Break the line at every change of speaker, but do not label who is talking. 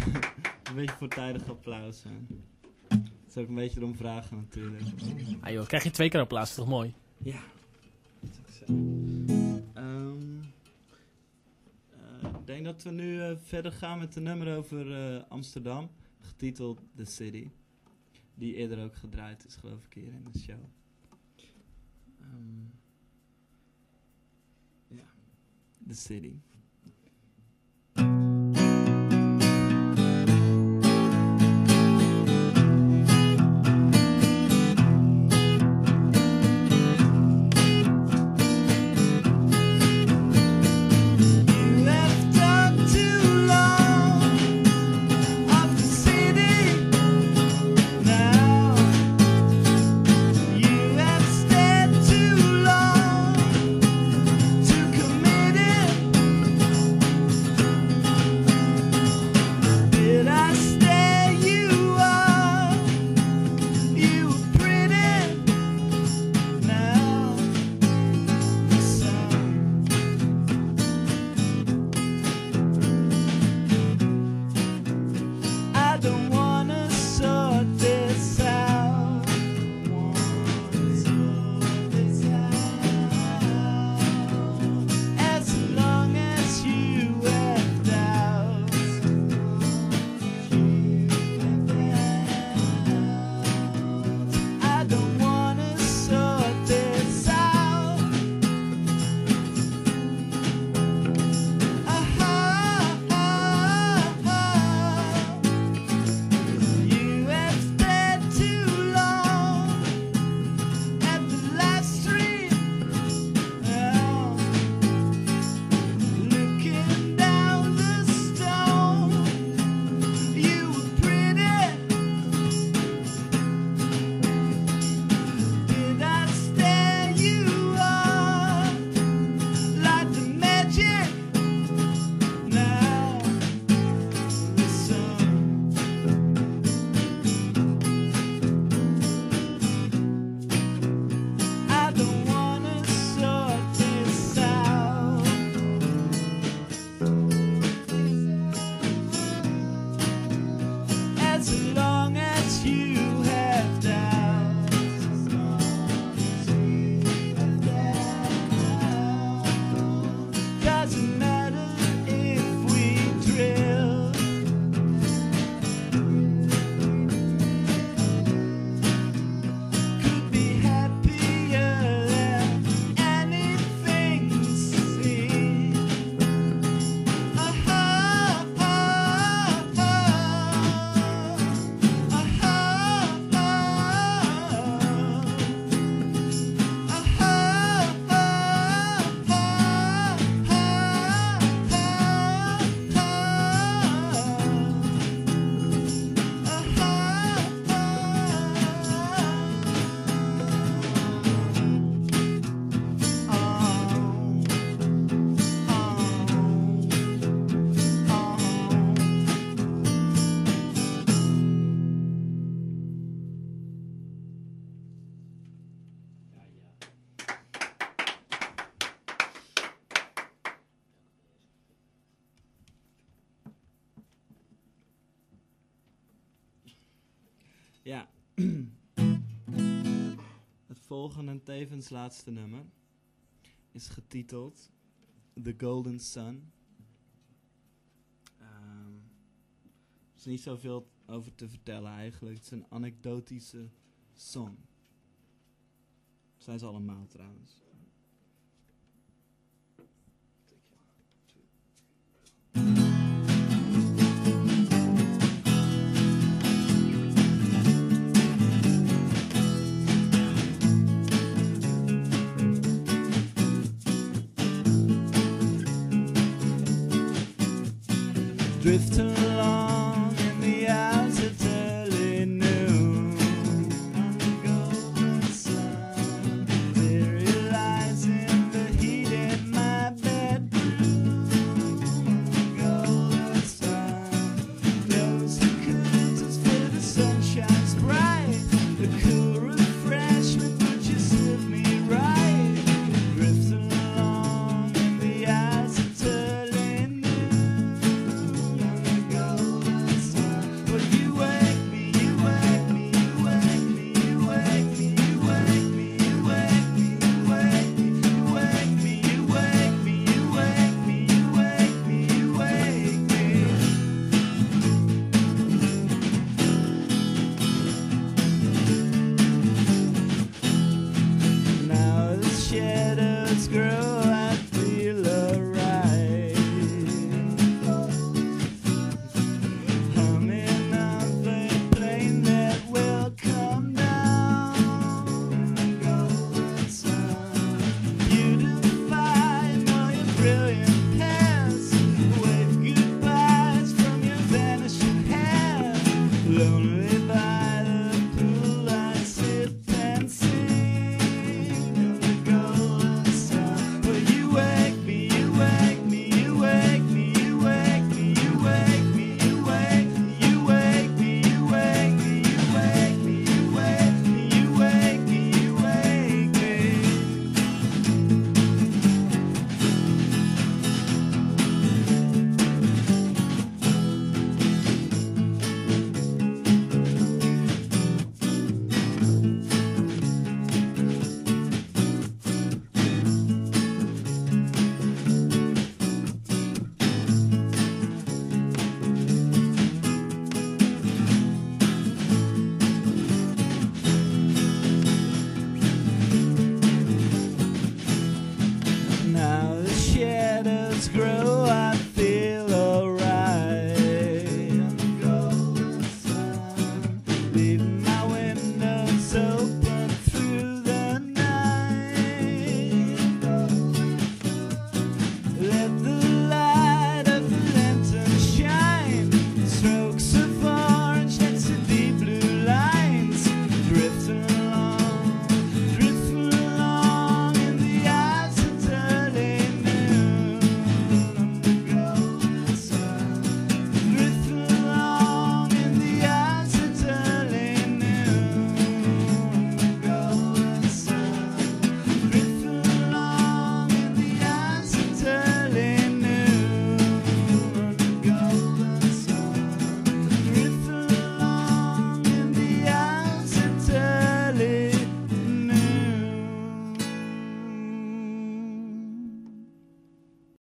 een beetje voortijdig applaus. hè. Dat is ook een beetje erom vragen natuurlijk.
Ah joh, krijg je twee keer applaus, toch mooi?
Ja. Dat. Ehm, eh, ik denk dat we nu eh, verder gaan met een nummer over eh, Amsterdam, getiteld The City. Die eerder ook gedraaid is, geloof ik, hier in de show. Ehm, ja, The City. Ja. Het volgende en tevens laatste nummer is getiteld The Golden Sun. Ehm, er is niet zoveel over te vertellen eigenlijk. Het is een anekdotische song. Zijn ze allemaal trouwens.